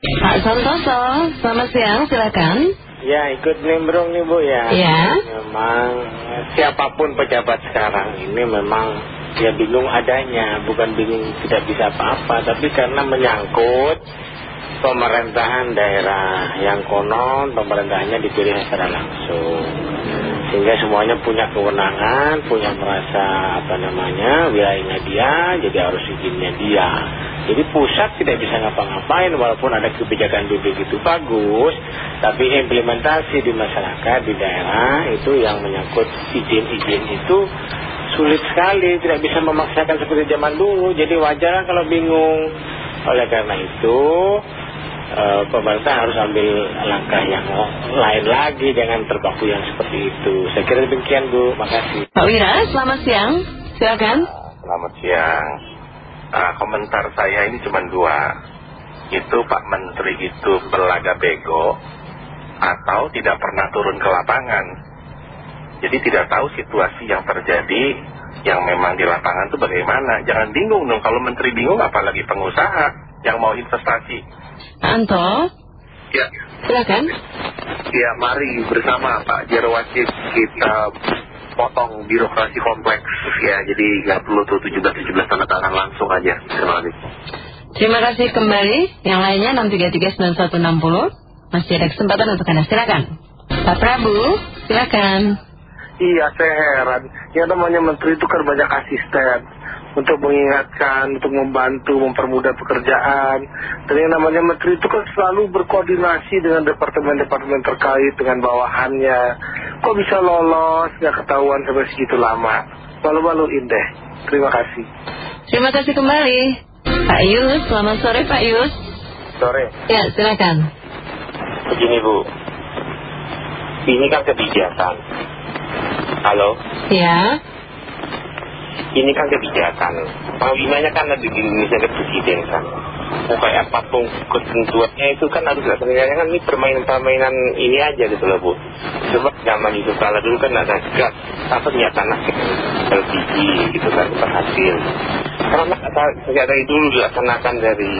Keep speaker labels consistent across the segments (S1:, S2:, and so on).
S1: Pak Santoso, selamat siang, silakan.
S2: Ya ikut nimbrung nih Bu ya.
S1: Ya.
S2: Memang siapa pun pejabat sekarang ini memang ya bingung adanya, bukan bingung tidak bisa apa-apa, tapi karena menyangkut pemerintahan daerah yang konon pemerintahannya dipilih secara langsung sehingga semuanya punya kewenangan punya merasa apa namanya wilayahnya dia jadi harus izinnya dia. Jadi pusat tidak bisa ngapa-ngapain walaupun ada kebijakan itu bagus tapi implementasi di masyarakat di daerah itu yang menyangkut izin-izin itu sulit sekali tidak bisa memaksakan seperti zaman dulu. Jadi wajar kalau bingung. Oleh karena itu uh, pemerintah harus ambil langkah yang lain lagi jangan terpaku yang seperti itu. Saya kira demikian Bu. Makasih
S1: Pak Wira selamat siang. Silakan.
S3: Selamat siang. Uh, komentar saya ini cuma dua. Itu Pak Menteri itu belaga bego atau tidak pernah turun ke lapangan? Jadi tidak tahu situasi yang terjadi yang memang di lapangan itu bagaimana. Jangan bingung dong. Kalau menteri bingung apalagi pengusaha yang mau investasi
S1: Anto
S3: Ya.
S1: Silakan.
S3: Ya, mari bersama Pak Jarwajib kita potong birokrasi kompleks ya. Jadi nggak perlu tuh 17-17 tanda tangan langsung aja. Terima kasih.
S1: Terima kasih kembali. Yang lainnya 6339160. Masih ada kesempatan untuk Anda. Silakan. Pak Prabu, silakan.
S4: Iya, saya heran. Yang namanya menteri itu kan banyak asisten untuk mengingatkan, untuk membantu, mempermudah pekerjaan. Dan yang namanya menteri itu kan selalu berkoordinasi dengan departemen-departemen terkait dengan bawahannya. Kok bisa lolos, nggak ketahuan sampai segitu lama. Malu-maluin deh. Terima kasih.
S1: Terima kasih kembali. Pak Yus, selamat sore Pak Yus.
S2: sore
S1: Ya, silakan.
S2: begini Bu ini kan kebijakan halo
S1: Ya.
S2: Ini kan kebijakan. Panglimanya kan ada di Indonesia ada presiden kan. Kayak apa pun ketentuannya itu kan harus sebenarnya kan ini permainan-permainan ini aja gitu loh Bu. Coba zaman itu kalau dulu kan ada gas apa minyak tanah LPG gitu kan berhasil. Karena sejak dari dulu dilaksanakan dari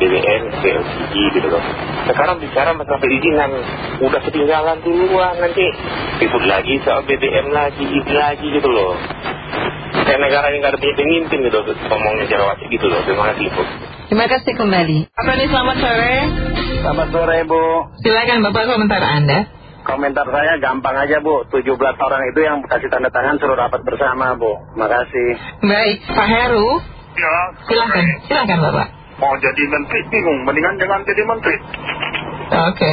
S2: BBM ke LPG gitu loh. Sekarang bicara masalah perizinan udah ketinggalan duluan nanti ribut lagi soal BBM lagi ini lagi gitu loh kayak negara yang gak ada pemimpin gitu ngomongnya Jarawati gitu loh terima kasih Bu
S1: Terima kasih kembali. Apa nih selamat sore?
S4: Selamat sore, Bu.
S1: Silakan Bapak komentar Anda.
S4: Komentar saya gampang aja, Bu. 17 orang itu yang kasih tanda tangan suruh rapat bersama, Bu. Makasih.
S1: Baik, Pak Heru.
S3: Ya,
S1: Silakan, silakan Bapak.
S3: mau jadi menteri bingung, mendingan jangan jadi menteri.
S1: Oke.